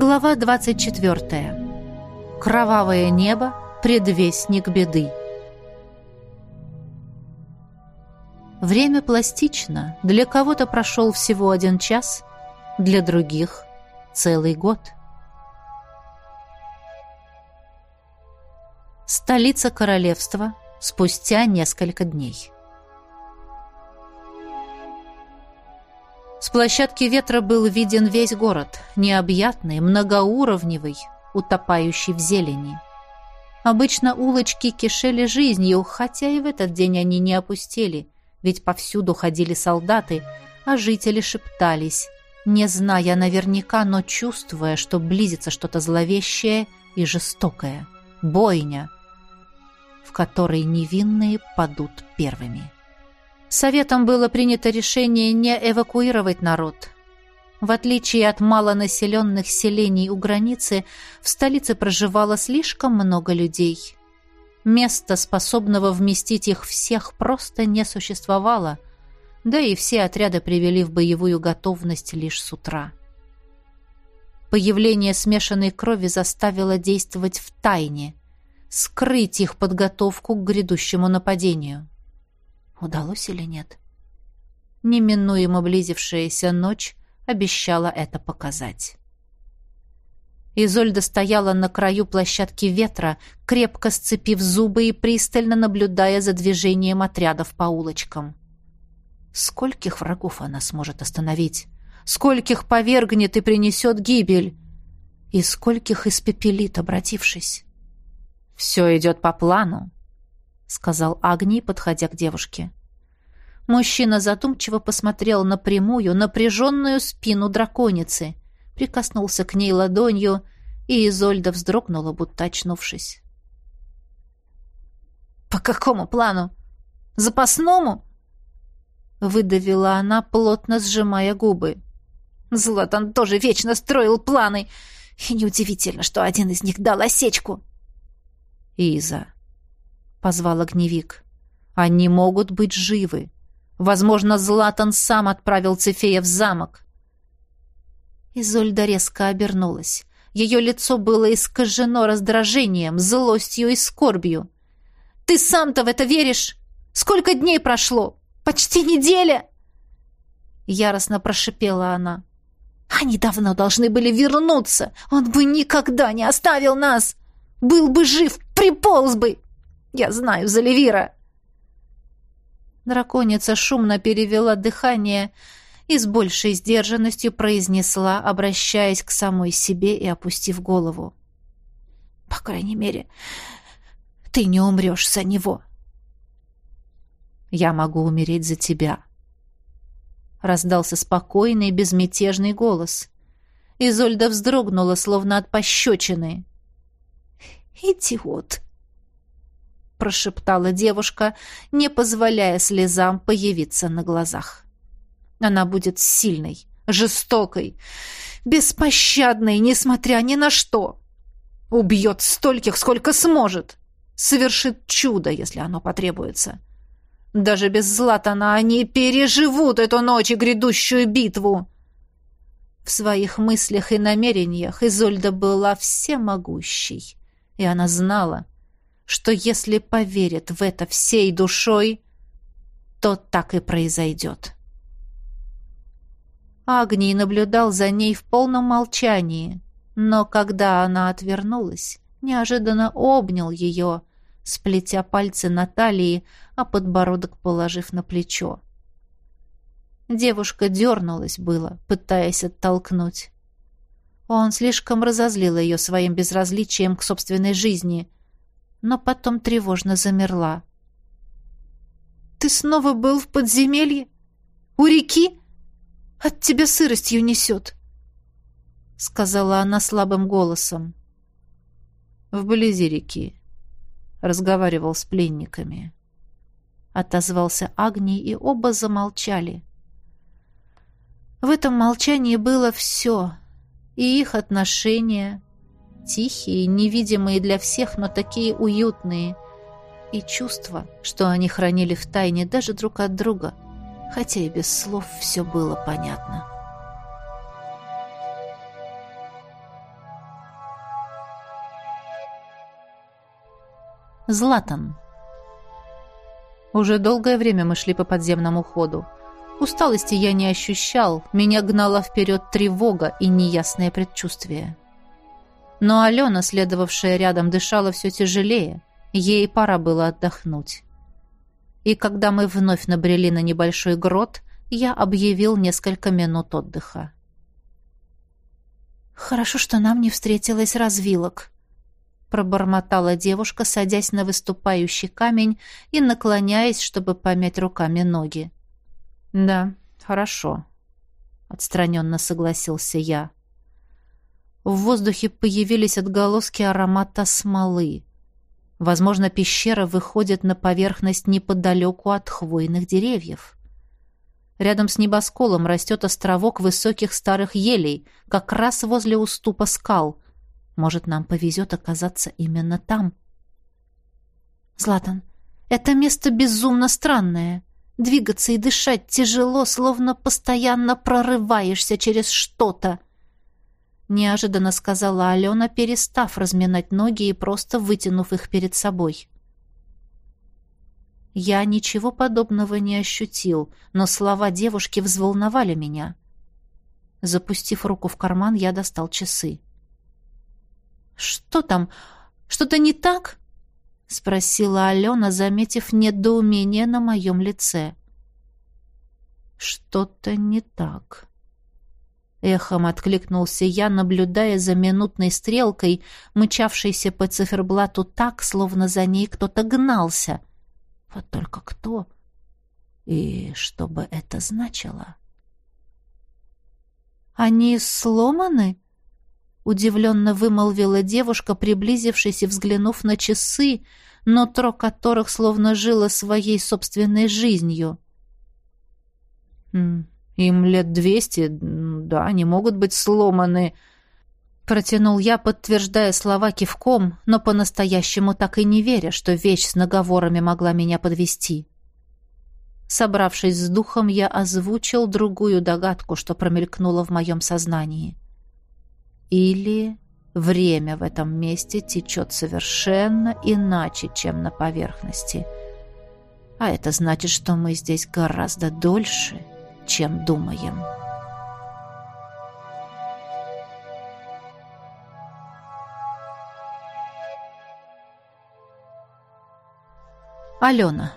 Глава 24. Кровавое небо, предвестник беды. Время пластично. Для кого-то прошел всего один час, для других — целый год. Столица королевства спустя несколько дней. С площадки ветра был виден весь город, необъятный, многоуровневый, утопающий в зелени. Обычно улочки кишели жизнью, хотя и в этот день они не опустели, ведь повсюду ходили солдаты, а жители шептались, не зная наверняка, но чувствуя, что близится что-то зловещее и жестокое. Бойня, в которой невинные падут первыми. Советом было принято решение не эвакуировать народ. В отличие от малонаселенных селений у границы, в столице проживало слишком много людей. Места, способного вместить их всех, просто не существовало, да и все отряды привели в боевую готовность лишь с утра. Появление смешанной крови заставило действовать в тайне, скрыть их подготовку к грядущему нападению. Удалось или нет? Неминуемо близившаяся ночь обещала это показать. Изольда стояла на краю площадки ветра, крепко сцепив зубы и пристально наблюдая за движением отрядов по улочкам. Скольких врагов она сможет остановить? Скольких повергнет и принесет гибель? И скольких испепелит, обратившись? «Все идет по плану», сказал Агни, подходя к девушке. Мужчина задумчиво посмотрел на прямую, напряженную спину драконицы, прикоснулся к ней ладонью, и Изольда вздрогнула, будто очнувшись. «По какому плану? Запасному?» Выдавила она, плотно сжимая губы. Златан тоже вечно строил планы, и неудивительно, что один из них дал осечку. «Иза», — позвал огневик. «Они могут быть живы. Возможно, Златан сам отправил Цефея в замок». Изольда резко обернулась. Ее лицо было искажено раздражением, злостью и скорбью. «Ты сам-то в это веришь? Сколько дней прошло? Почти неделя!» Яростно прошипела она. «Они давно должны были вернуться. Он бы никогда не оставил нас. Был бы жив, приполз бы. Я знаю за Левира!» Драконица шумно перевела дыхание и с большей сдержанностью произнесла, обращаясь к самой себе и опустив голову. «По крайней мере, ты не умрешь за него». «Я могу умереть за тебя», — раздался спокойный, безмятежный голос. Изольда вздрогнула, словно от пощечины. «Идиот!» Прошептала девушка, не позволяя слезам появиться на глазах. Она будет сильной, жестокой, беспощадной, несмотря ни на что. Убьет стольких, сколько сможет. Совершит чудо, если оно потребуется. Даже без Златана они переживут эту ночь и грядущую битву. В своих мыслях и намерениях Изольда была всемогущей, и она знала, что если поверит в это всей душой, то так и произойдет. Агний наблюдал за ней в полном молчании, но когда она отвернулась, неожиданно обнял ее, сплетя пальцы на талии, а подбородок положив на плечо. Девушка дернулась было, пытаясь оттолкнуть. Он слишком разозлил ее своим безразличием к собственной жизни, но потом тревожно замерла. «Ты снова был в подземелье? У реки? От тебя сыростью несет!» — сказала она слабым голосом. «Вблизи реки», — разговаривал с пленниками. Отозвался Агний, и оба замолчали. В этом молчании было все — и их отношения, тихие, невидимые для всех, но такие уютные. И чувства, что они хранили в тайне даже друг от друга, хотя и без слов все было понятно. Златан. Уже долгое время мы шли по подземному ходу. Усталости я не ощущал, меня гнала вперед тревога и неясное предчувствие. Но Алена, следовавшая рядом, дышала все тяжелее. Ей пора было отдохнуть. И когда мы вновь набрели на небольшой грот, я объявил несколько минут отдыха. «Хорошо, что нам не встретилось развилок», — пробормотала девушка, садясь на выступающий камень и наклоняясь, чтобы помять руками ноги. «Да, хорошо», — отстраненно согласился я. В воздухе появились отголоски аромата смолы. Возможно, пещера выходит на поверхность неподалеку от хвойных деревьев. Рядом с небосколом растет островок высоких старых елей, как раз возле уступа скал. Может, нам повезет оказаться именно там. «Златан, это место безумно странное. Двигаться и дышать тяжело, словно постоянно прорываешься через что-то», неожиданно сказала Алена, перестав разминать ноги и просто вытянув их перед собой. Я ничего подобного не ощутил, но слова девушки взволновали меня. Запустив руку в карман, я достал часы. «Что там? Что-то не так?» — спросила Алена, заметив недоумение на моем лице. «Что-то не так», Эхом откликнулся я, наблюдая за минутной стрелкой, мчавшейся по циферблату так, словно за ней кто-то гнался. Вот только кто? И что бы это значило? «Они сломаны?» — удивленно вымолвила девушка, приблизившись и взглянув на часы, нутро которых словно жило своей собственной жизнью. «Хм, им лет двести, да, они могут быть сломаны. Протянул я, подтверждая слова кивком, но по-настоящему так и не веря, что вещь с наговорами могла меня подвести. Собравшись с духом, я озвучил другую догадку, что промелькнула в моем сознании. Или время в этом месте течет совершенно иначе, чем на поверхности. А это значит, что мы здесь гораздо дольше — чем думаем. Алена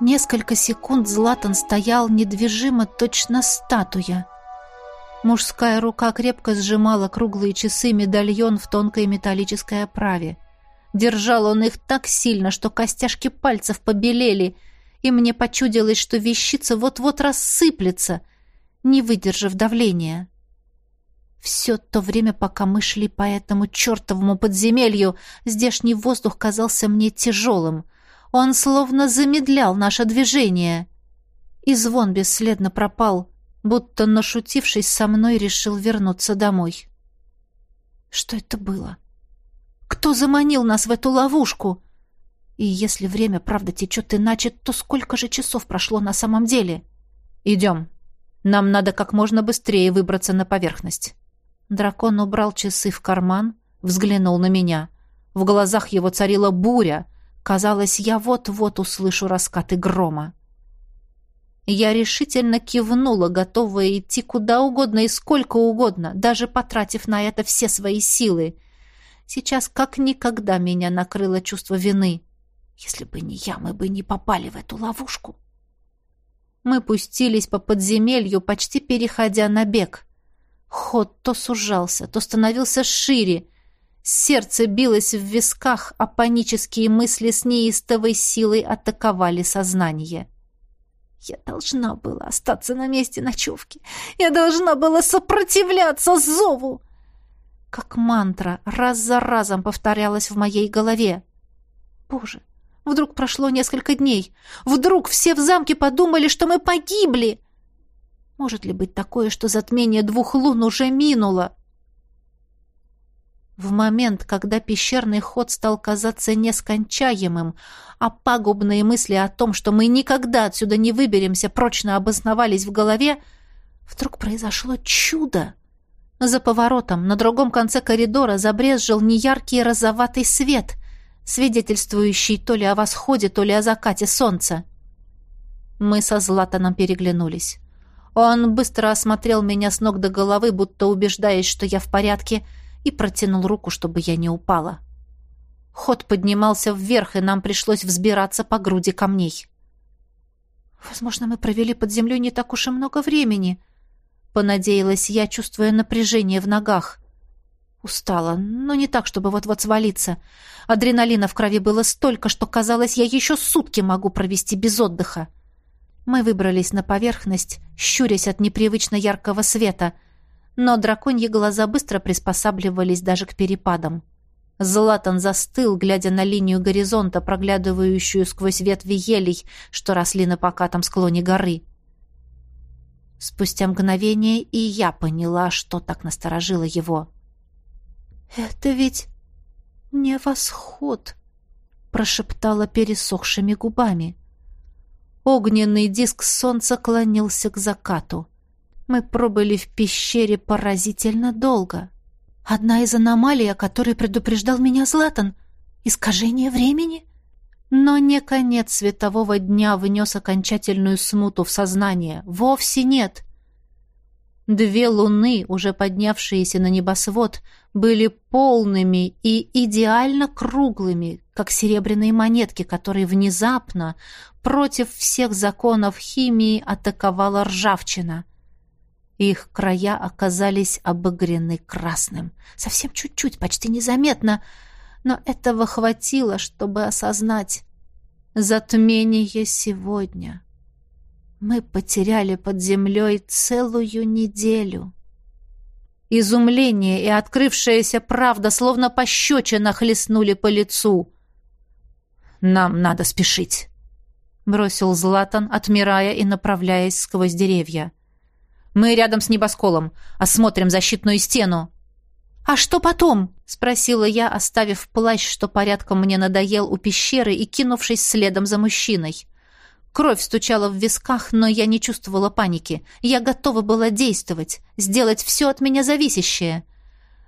Несколько секунд Златан стоял недвижимо, точно статуя. Мужская рука крепко сжимала круглые часы медальон в тонкой металлической оправе. Держал он их так сильно, что костяшки пальцев побелели — и мне почудилось, что вещица вот-вот рассыплется, не выдержав давления. Все то время, пока мы шли по этому чертовому подземелью, здешний воздух казался мне тяжелым. Он словно замедлял наше движение. И звон бесследно пропал, будто, нашутившись со мной, решил вернуться домой. Что это было? Кто заманил нас в эту ловушку? И если время, правда, течет иначе, то сколько же часов прошло на самом деле? Идем. Нам надо как можно быстрее выбраться на поверхность. Дракон убрал часы в карман, взглянул на меня. В глазах его царила буря. Казалось, я вот-вот услышу раскаты грома. Я решительно кивнула, готовая идти куда угодно и сколько угодно, даже потратив на это все свои силы. Сейчас как никогда меня накрыло чувство вины. Если бы не я, мы бы не попали в эту ловушку. Мы пустились по подземелью, почти переходя на бег. Ход то сужался, то становился шире. Сердце билось в висках, а панические мысли с неистовой силой атаковали сознание. Я должна была остаться на месте ночевки. Я должна была сопротивляться зову. Как мантра раз за разом повторялась в моей голове. Боже, Вдруг прошло несколько дней. Вдруг все в замке подумали, что мы погибли. Может ли быть такое, что затмение двух лун уже минуло? В момент, когда пещерный ход стал казаться нескончаемым, а пагубные мысли о том, что мы никогда отсюда не выберемся, прочно обосновались в голове, вдруг произошло чудо. За поворотом, на другом конце коридора, забрезжил неяркий розоватый свет, свидетельствующий то ли о восходе, то ли о закате солнца. Мы со Златаном переглянулись. Он быстро осмотрел меня с ног до головы, будто убеждаясь, что я в порядке, и протянул руку, чтобы я не упала. Ход поднимался вверх, и нам пришлось взбираться по груди камней. «Возможно, мы провели под землей не так уж и много времени», — понадеялась я, чувствуя напряжение в ногах. Устала, но не так, чтобы вот-вот свалиться. Адреналина в крови было столько, что казалось, я еще сутки могу провести без отдыха. Мы выбрались на поверхность, щурясь от непривычно яркого света, но драконьи глаза быстро приспосабливались даже к перепадам. Златан застыл, глядя на линию горизонта, проглядывающую сквозь ветви елей, что росли на покатом склоне горы. Спустя мгновение и я поняла, что так насторожило его. «Это ведь не восход», — прошептала пересохшими губами. Огненный диск солнца клонился к закату. Мы пробыли в пещере поразительно долго. Одна из аномалий, о которой предупреждал меня Златан. Искажение времени? Но не конец светового дня внес окончательную смуту в сознание. Вовсе нет. Две луны, уже поднявшиеся на небосвод, были полными и идеально круглыми, как серебряные монетки, которые внезапно, против всех законов химии, атаковала ржавчина. Их края оказались обогрены красным. Совсем чуть-чуть, почти незаметно, но этого хватило, чтобы осознать. Затмение сегодня. Мы потеряли под землей целую неделю. Изумление и открывшаяся правда словно пощечина хлестнули по лицу. «Нам надо спешить», — бросил Златан, отмирая и направляясь сквозь деревья. «Мы рядом с небосколом. Осмотрим защитную стену». «А что потом?» — спросила я, оставив плащ, что порядком мне надоел у пещеры, и кинувшись следом за мужчиной. Кровь стучала в висках, но я не чувствовала паники. Я готова была действовать, сделать все от меня зависящее.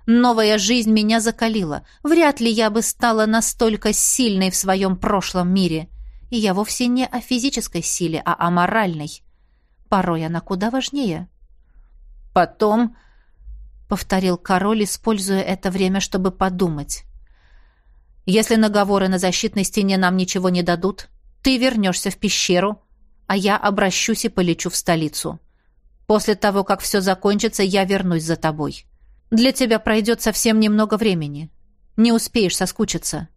Новая жизнь меня закалила. Вряд ли я бы стала настолько сильной в своем прошлом мире. И я вовсе не о физической силе, а о моральной. Порой она куда важнее. «Потом...» — повторил король, используя это время, чтобы подумать. «Если наговоры на защитной стене нам ничего не дадут, ты вернешься в пещеру, а я обращусь и полечу в столицу. После того, как все закончится, я вернусь за тобой. Для тебя пройдет совсем немного времени. Не успеешь соскучиться».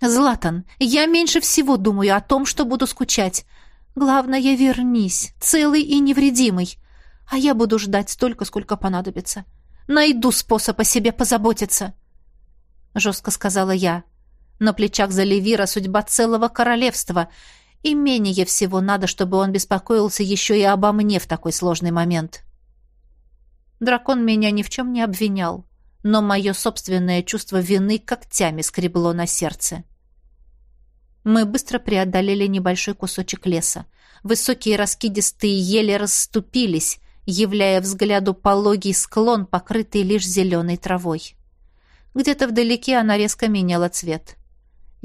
«Златан, я меньше всего думаю о том, что буду скучать. Главное, вернись, целый и невредимый. А я буду ждать столько, сколько понадобится. Найду способ о себе позаботиться», — жестко сказала я. На плечах Заливира судьба целого королевства, и менее всего надо, чтобы он беспокоился еще и обо мне в такой сложный момент. Дракон меня ни в чем не обвинял, но мое собственное чувство вины когтями скребло на сердце. Мы быстро преодолели небольшой кусочек леса. Высокие раскидистые ели расступились, являя взгляду пологий склон, покрытый лишь зеленой травой. Где-то вдалеке она резко меняла цвет.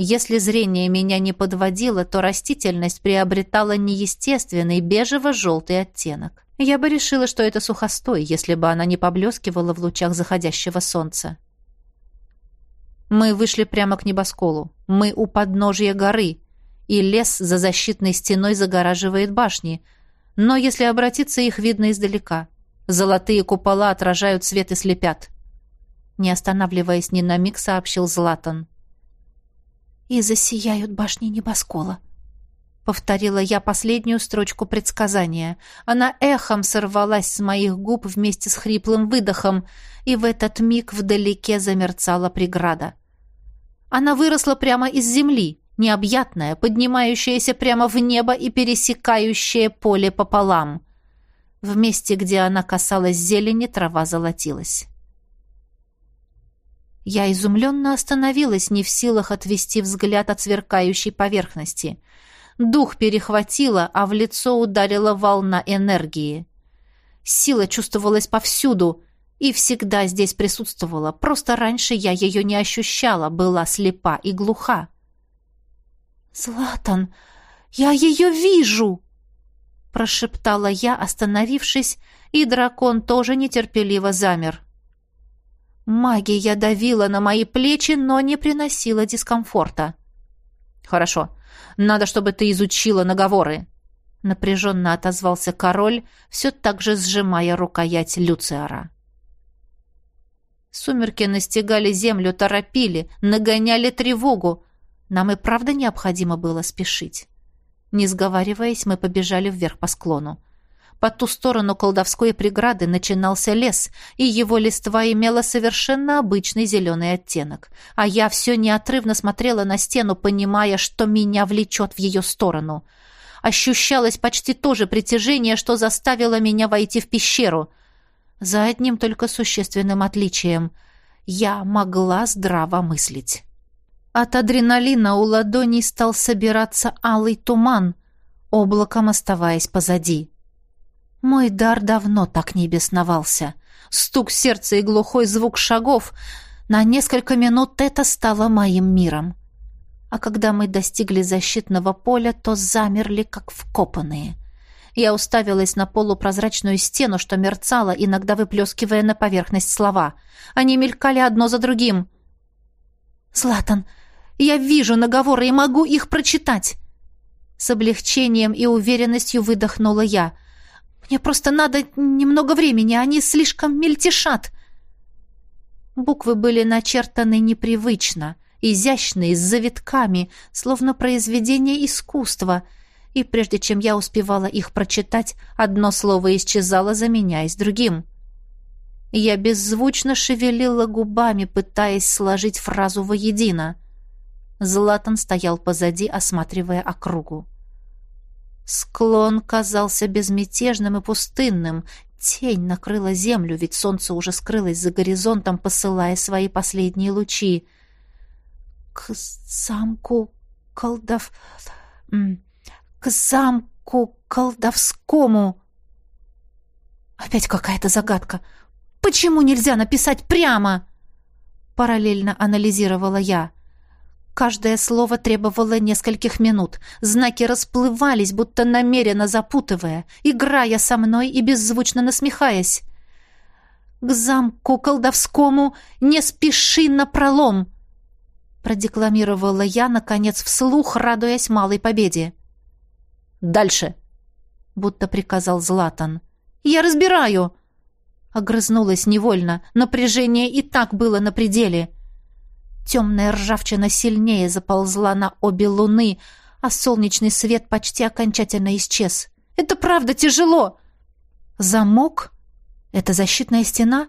Если зрение меня не подводило, то растительность приобретала неестественный бежево-желтый оттенок. Я бы решила, что это сухостой, если бы она не поблескивала в лучах заходящего солнца. Мы вышли прямо к небосколу. Мы у подножья горы, и лес за защитной стеной загораживает башни. Но если обратиться, их видно издалека. Золотые купола отражают свет и слепят. Не останавливаясь ни на миг, сообщил Златан и засияют башни небоскола. Повторила я последнюю строчку предсказания. Она эхом сорвалась с моих губ вместе с хриплым выдохом, и в этот миг вдалеке замерцала преграда. Она выросла прямо из земли, необъятная, поднимающаяся прямо в небо и пересекающая поле пополам. В месте, где она касалась зелени, трава золотилась. Я изумленно остановилась, не в силах отвести взгляд от сверкающей поверхности. Дух перехватило, а в лицо ударила волна энергии. Сила чувствовалась повсюду. и всегда здесь присутствовала, просто раньше я ее не ощущала, была слепа и глуха. «Златан, я ее вижу!» прошептала я, остановившись, и дракон тоже нетерпеливо замер. Магия давила на мои плечи, но не приносила дискомфорта. «Хорошо. Надо, чтобы ты изучила наговоры», — напряженно отозвался король, все так же сжимая рукоять Люциара. Сумерки настигали землю, торопили, нагоняли тревогу. Нам и правда необходимо было спешить. Не сговариваясь, мы побежали вверх по склону. По ту сторону колдовской преграды начинался лес, и его листва имела совершенно обычный зеленый оттенок. А я все неотрывно смотрела на стену, понимая, что меня влечет в ее сторону. Ощущалось почти то же притяжение, что заставило меня войти в пещеру. За одним только существенным отличием. Я могла здраво мыслить. От адреналина у ладоней стал собираться алый туман, облаком оставаясь позади. Мой дар давно так не бесновался. Стук сердца и глухой звук шагов — на несколько минут это стало моим миром. А когда мы достигли защитного поля, то замерли, как вкопанные. Я уставилась на полупрозрачную стену, что мерцала, иногда выплескивая на поверхность слова. Они мелькали одно за другим. «Златан, я вижу наговоры и могу их прочитать!» С облегчением и уверенностью выдохнула я. «Мне просто надо немного времени, они слишком мельтешат!» Буквы были начертаны непривычно, изящные, с завитками, словно произведение искусства, и прежде чем я успевала их прочитать, одно слово исчезало, заменяясь другим. Я беззвучно шевелила губами, пытаясь сложить фразу воедино. Златан стоял позади, осматривая округу. Склон казался безмятежным и пустынным. Тень накрыла землю, ведь солнце уже скрылось за горизонтом, посылая свои последние лучи. «К замку колдов... к замку колдовскому...» Опять какая-то загадка. «Почему нельзя написать прямо?» Параллельно анализировала я. Каждое слово требовало нескольких минут. Знаки расплывались, будто намеренно запутывая, играя со мной и беззвучно насмехаясь. «К замку колдовскому не спеши на пролом!» продекламировала я, наконец, вслух, радуясь малой победе. «Дальше!» — будто приказал Златан. «Я разбираю!» Огрызнулась невольно. Напряжение и так было на пределе. — Темная ржавчина сильнее заползла на обе луны, а солнечный свет почти окончательно исчез. «Это правда тяжело!» «Замок? Это защитная стена?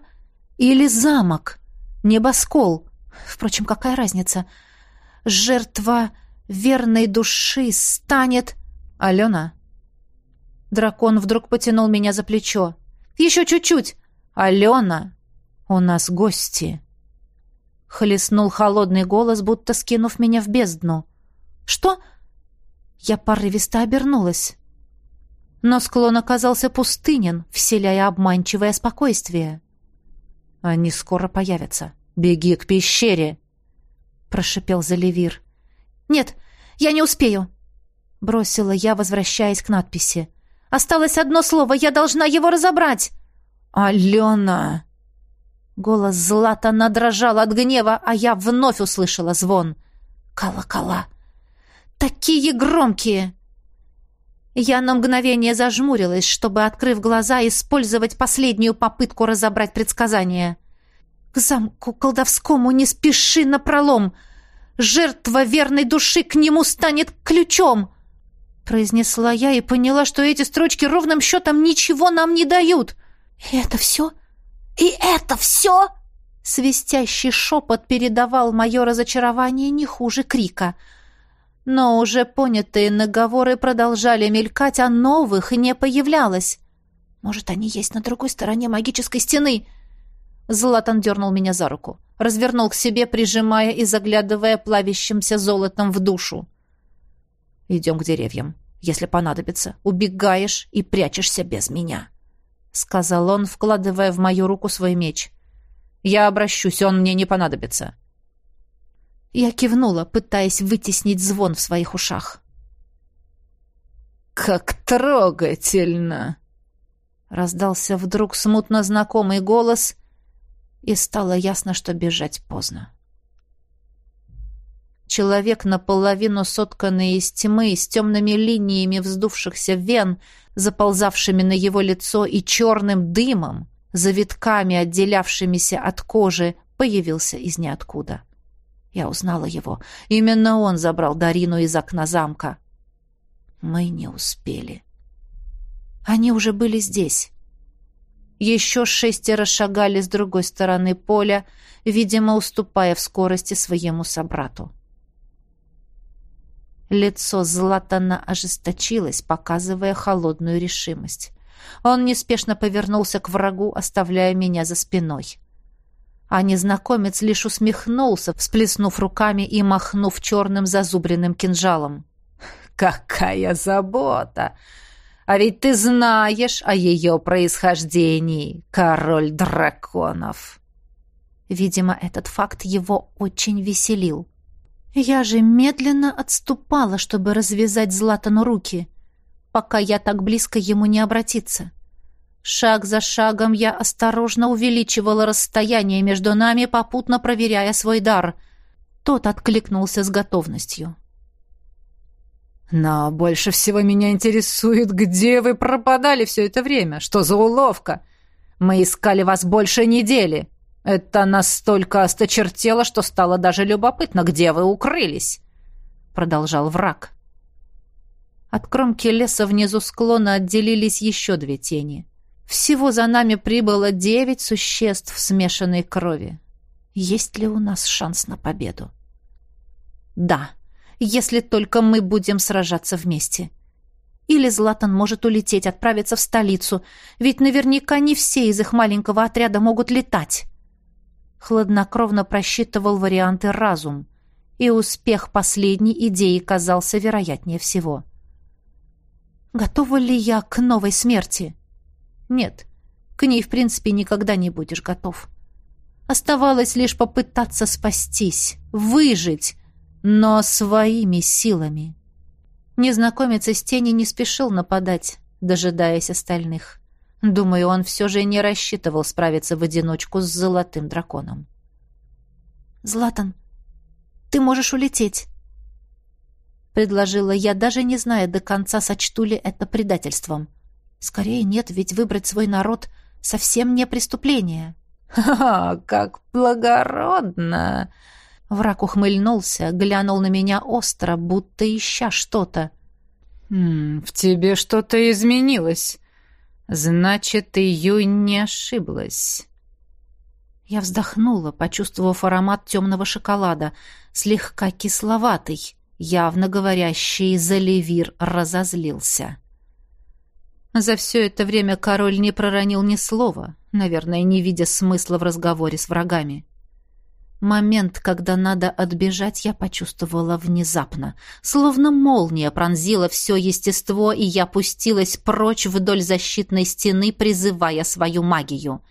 Или замок? Небоскол? Впрочем, какая разница? Жертва верной души станет...» «Алена?» Дракон вдруг потянул меня за плечо. «Еще чуть-чуть!» «Алена! У нас гости!» Хлестнул холодный голос, будто скинув меня в бездну. «Что?» Я порывисто обернулась. Но склон оказался пустынен, вселяя обманчивое спокойствие. «Они скоро появятся. Беги к пещере!» прошипел Заливир. «Нет, я не успею!» бросила я, возвращаясь к надписи. «Осталось одно слово, я должна его разобрать!» «Алена!» Голос Златана дрожал от гнева, а я вновь услышала звон. Колокола. Такие громкие! Я на мгновение зажмурилась, чтобы, открыв глаза, использовать последнюю попытку разобрать предсказание. «К замку колдовскому не спеши напролом! Жертва верной души к нему станет ключом!» Произнесла я и поняла, что эти строчки ровным счетом ничего нам не дают. «И это все?» «И это все?» Свистящий шепот передавал мое разочарование не хуже крика. Но уже понятые наговоры продолжали мелькать, а новых не появлялось. «Может, они есть на другой стороне магической стены?» Златан дернул меня за руку, развернул к себе, прижимая и заглядывая плавящимся золотом в душу. «Идем к деревьям. Если понадобится, убегаешь и прячешься без меня». Сказал он, вкладывая в мою руку свой меч. «Я обращусь, он мне не понадобится». Я кивнула, пытаясь вытеснить звон в своих ушах. «Как трогательно!» Раздался вдруг смутно знакомый голос, и стало ясно, что бежать поздно. Человек, наполовину сотканный из тьмы, с темными линиями вздувшихся вен, заползавшими на его лицо и черным дымом, завитками, отделявшимися от кожи, появился из ниоткуда. Я узнала его. Именно он забрал Дарину из окна замка. Мы не успели. Они уже были здесь. Еще шестеро шагали с другой стороны поля, видимо, уступая в скорости своему собрату. Лицо Златана ожесточилось, показывая холодную решимость. Он неспешно повернулся к врагу, оставляя меня за спиной. А незнакомец лишь усмехнулся, всплеснув руками и махнув черным зазубренным кинжалом. «Какая забота! А ведь ты знаешь о ее происхождении, король драконов!» Видимо, этот факт его очень веселил. Я же медленно отступала, чтобы развязать Златану руки, пока я так близко ему не обратиться. Шаг за шагом я осторожно увеличивала расстояние между нами, попутно проверяя свой дар. Тот откликнулся с готовностью. «Но больше всего меня интересует, где вы пропадали все это время? Что за уловка? Мы искали вас больше недели!» Это настолько осточертело, что стало даже любопытно, где вы укрылись, продолжал враг. От кромки леса внизу склона отделились еще две тени. Всего за нами прибыло девять существ смешанной крови. Есть ли у нас шанс на победу? Да, если только мы будем сражаться вместе. Или Златан может улететь, отправиться в столицу, ведь наверняка не все из их маленького отряда могут летать хладнокровно просчитывал варианты разум, и успех последней идеи казался вероятнее всего. Готова ли я к новой смерти? Нет, к ней, в принципе, никогда не будешь готов. Оставалось лишь попытаться спастись, выжить, но своими силами. Незнакомец из тени не спешил нападать, дожидаясь остальных. Думаю, он все же не рассчитывал справиться в одиночку с золотым драконом. «Златан, ты можешь улететь», — предложила я, даже не зная до конца, сочту ли это предательством. «Скорее нет, ведь выбрать свой народ совсем не преступление». «Ха, как благородно!» Враг ухмыльнулся, глянул на меня остро, будто ища что-то. «В тебе что-то изменилось. Значит, Июнь не ошиблась. Я вздохнула, почувствовав аромат темного шоколада, слегка кисловатый, явно говорящий Заливир разозлился. За все это время король не проронил ни слова, наверное, не видя смысла в разговоре с врагами. Момент, когда надо отбежать, я почувствовала внезапно. Словно молния пронзила все естество, и я пустилась прочь вдоль защитной стены, призывая свою магию.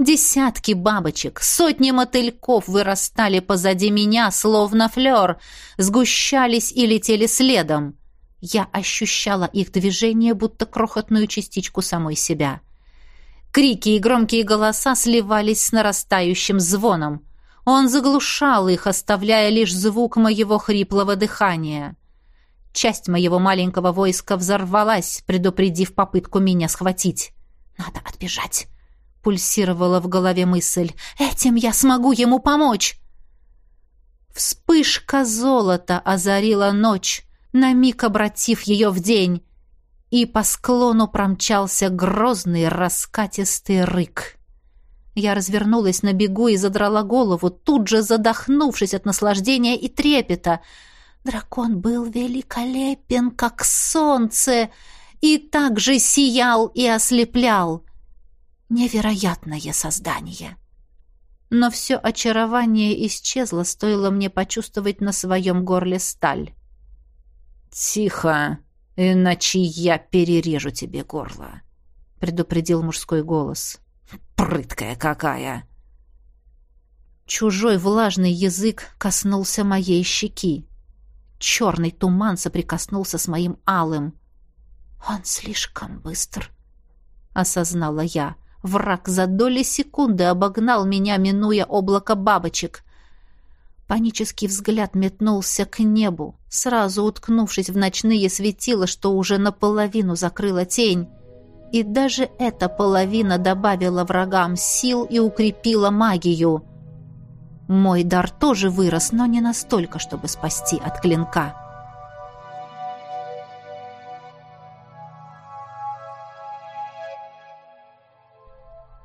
Десятки бабочек, сотни мотыльков вырастали позади меня, словно флер, сгущались и летели следом. Я ощущала их движение, будто крохотную частичку самой себя. Крики и громкие голоса сливались с нарастающим звоном — он заглушал их, оставляя лишь звук моего хриплого дыхания. Часть моего маленького войска взорвалась, предупредив попытку меня схватить. «Надо отбежать», — пульсировала в голове мысль. «Этим я смогу ему помочь!» Вспышка золота озарила ночь, на миг обратив ее в день, и по склону промчался грозный раскатистый рык. Я развернулась на бегу и задрала голову, тут же задохнувшись от наслаждения и трепета. Дракон был великолепен, как солнце, и так же сиял и ослеплял. Невероятное создание. Но все очарование исчезло, стоило мне почувствовать на своем горле сталь. «Тихо, иначе я перережу тебе горло», предупредил мужской голос. «Прыткая какая!» Чужой влажный язык коснулся моей щеки. Черный туман соприкоснулся с моим алым. «Он слишком быстр», — осознала я. Враг за доли секунды обогнал меня, минуя облако бабочек. Панический взгляд метнулся к небу, сразу уткнувшись в ночные светила, что уже наполовину закрыла тень. И даже эта половина добавила врагам сил и укрепила магию. Мой дар тоже вырос, но не настолько, чтобы спасти от клинка.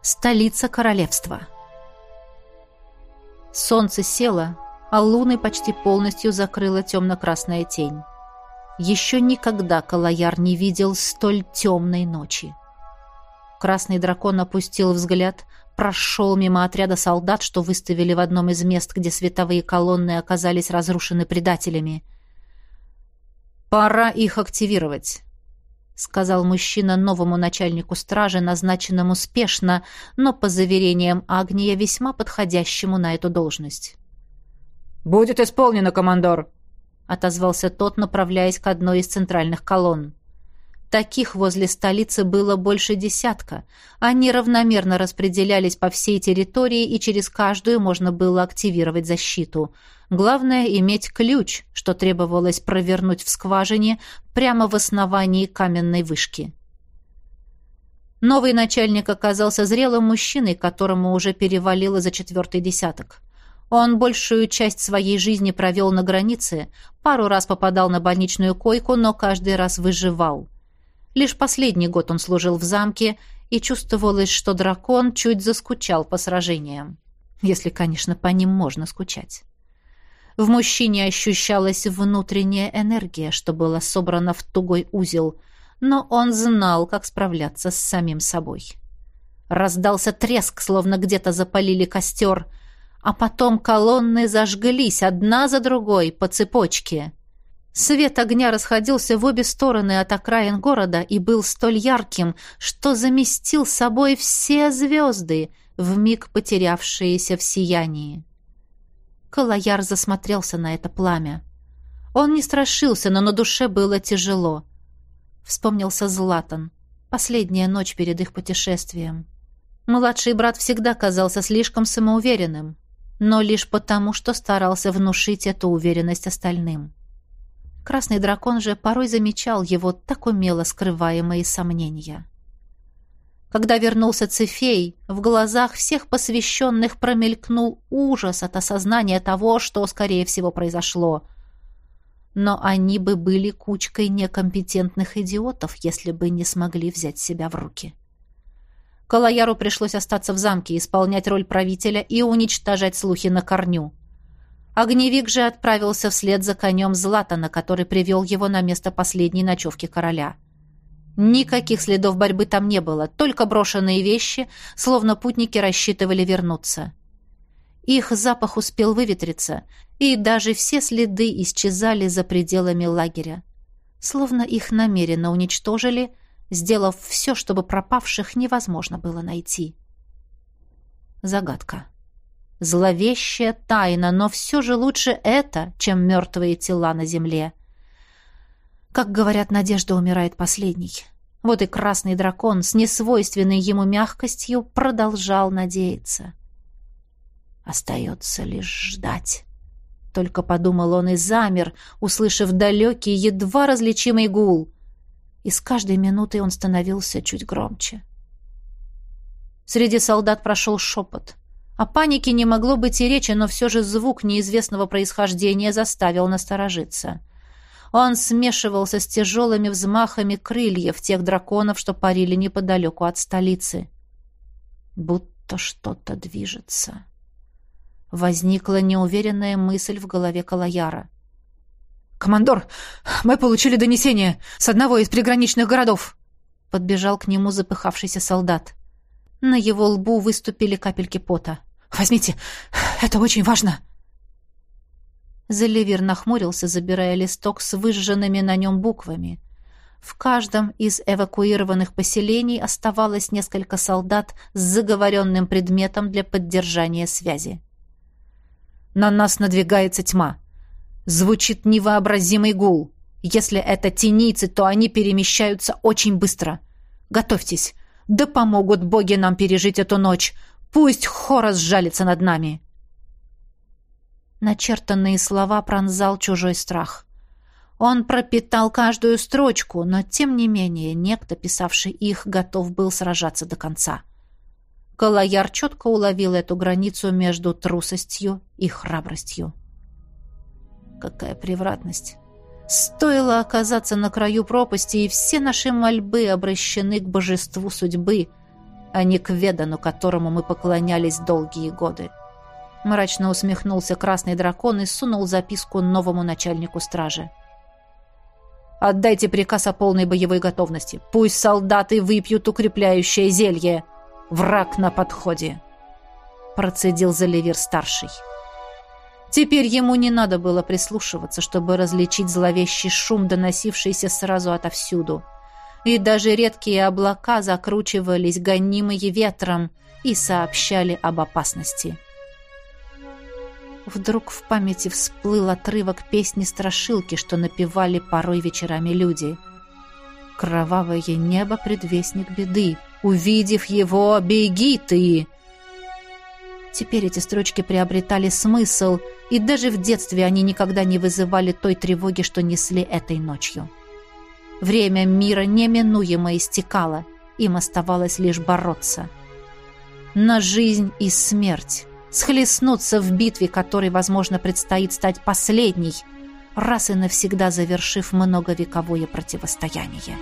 Столица королевства. Солнце село, а луны почти полностью закрыла темно-красная тень. Еще никогда Калаяр не видел столь темной ночи. Красный дракон опустил взгляд, прошел мимо отряда солдат, что выставили в одном из мест, где световые колонны оказались разрушены предателями. «Пора их активировать», — сказал мужчина новому начальнику стражи, назначенному спешно, но, по заверениям Агния, весьма подходящему на эту должность. «Будет исполнено, командор», — отозвался тот, направляясь к одной из центральных колонн. Таких возле столицы было больше десятка. Они равномерно распределялись по всей территории, и через каждую можно было активировать защиту. Главное — иметь ключ, что требовалось провернуть в скважине прямо в основании каменной вышки. Новый начальник оказался зрелым мужчиной, которому уже перевалило за четвертый десяток. Он большую часть своей жизни провел на границе, пару раз попадал на больничную койку, но каждый раз выживал. Лишь последний год он служил в замке, и чувствовалось, что дракон чуть заскучал по сражениям. Если, конечно, по ним можно скучать. В мужчине ощущалась внутренняя энергия, что была собрана в тугой узел, но он знал, как справляться с самим собой. Раздался треск, словно где-то запалили костер — а потом колонны зажглись одна за другой по цепочке. Свет огня расходился в обе стороны от окраин города и был столь ярким, что заместил собой все звезды, вмиг потерявшиеся в сиянии. Калаяр засмотрелся на это пламя. Он не страшился, но на душе было тяжело. Вспомнился Златан. Последняя ночь перед их путешествием. Младший брат всегда казался слишком самоуверенным но лишь потому, что старался внушить эту уверенность остальным. Красный дракон же порой замечал его так умело скрываемые сомнения. Когда вернулся Цефей, в глазах всех посвященных промелькнул ужас от осознания того, что, скорее всего, произошло. Но они бы были кучкой некомпетентных идиотов, если бы не смогли взять себя в руки. — Калаяру пришлось остаться в замке, исполнять роль правителя и уничтожать слухи на корню. Огневик же отправился вслед за конем Златана, который привел его на место последней ночевки короля. Никаких следов борьбы там не было, только брошенные вещи, словно путники рассчитывали вернуться. Их запах успел выветриться, и даже все следы исчезали за пределами лагеря. Словно их намеренно уничтожили – сделав все, чтобы пропавших невозможно было найти. Загадка. Зловещая тайна, но все же лучше это, чем мертвые тела на земле. Как говорят, надежда умирает последней. Вот и красный дракон с несвойственной ему мягкостью продолжал надеяться. Остается лишь ждать. Только подумал он и замер, услышав далекий, едва различимый гул — и с каждой минутой он становился чуть громче. Среди солдат прошел шепот. О панике не могло быть и речи, но все же звук неизвестного происхождения заставил насторожиться. Он смешивался с тяжелыми взмахами крыльев тех драконов, что парили неподалеку от столицы. Будто что-то движется. Возникла неуверенная мысль в голове Калаяра. «Командор, мы получили донесение с одного из приграничных городов!» Подбежал к нему запыхавшийся солдат. На его лбу выступили капельки пота. «Возьмите, это очень важно!» Заливер нахмурился, забирая листок с выжженными на нем буквами. В каждом из эвакуированных поселений оставалось несколько солдат с заговоренным предметом для поддержания связи. «На нас надвигается тьма. Звучит невообразимый гул. Если это тенийцы, то они перемещаются очень быстро. Готовьтесь. Да помогут боги нам пережить эту ночь. Пусть Хорос жалится над нами». Начертанные слова пронзал чужой страх. Он пропитал каждую строчку, но, тем не менее, некто, писавший их, готов был сражаться до конца. Калаяр четко уловил эту границу между трусостью и храбростью. Какая превратность! Стоило оказаться на краю пропасти, и все наши мольбы обращены к божеству судьбы, а не к ведану, которому мы поклонялись долгие годы. Мрачно усмехнулся красный дракон и сунул записку новому начальнику стражи. Отдайте приказ о полной боевой готовности. Пусть солдаты выпьют укрепляющее зелье. Враг на подходе. Процедил Заливер-старший. Теперь ему не надо было прислушиваться, чтобы различить зловещий шум, доносившийся сразу отовсюду. И даже редкие облака закручивались, гонимые ветром, и сообщали об опасности. Вдруг в памяти всплыл отрывок песни-страшилки, что напевали порой вечерами люди. «Кровавое небо — предвестник беды. Увидев его, беги ты!» Теперь эти строчки приобретали смысл, и даже в детстве они никогда не вызывали той тревоги, что несли этой ночью. Время мира неминуемо истекало, им оставалось лишь бороться. На жизнь и смерть схлестнуться в битве, которой, возможно, предстоит стать последней, раз и навсегда завершив многовековое противостояние.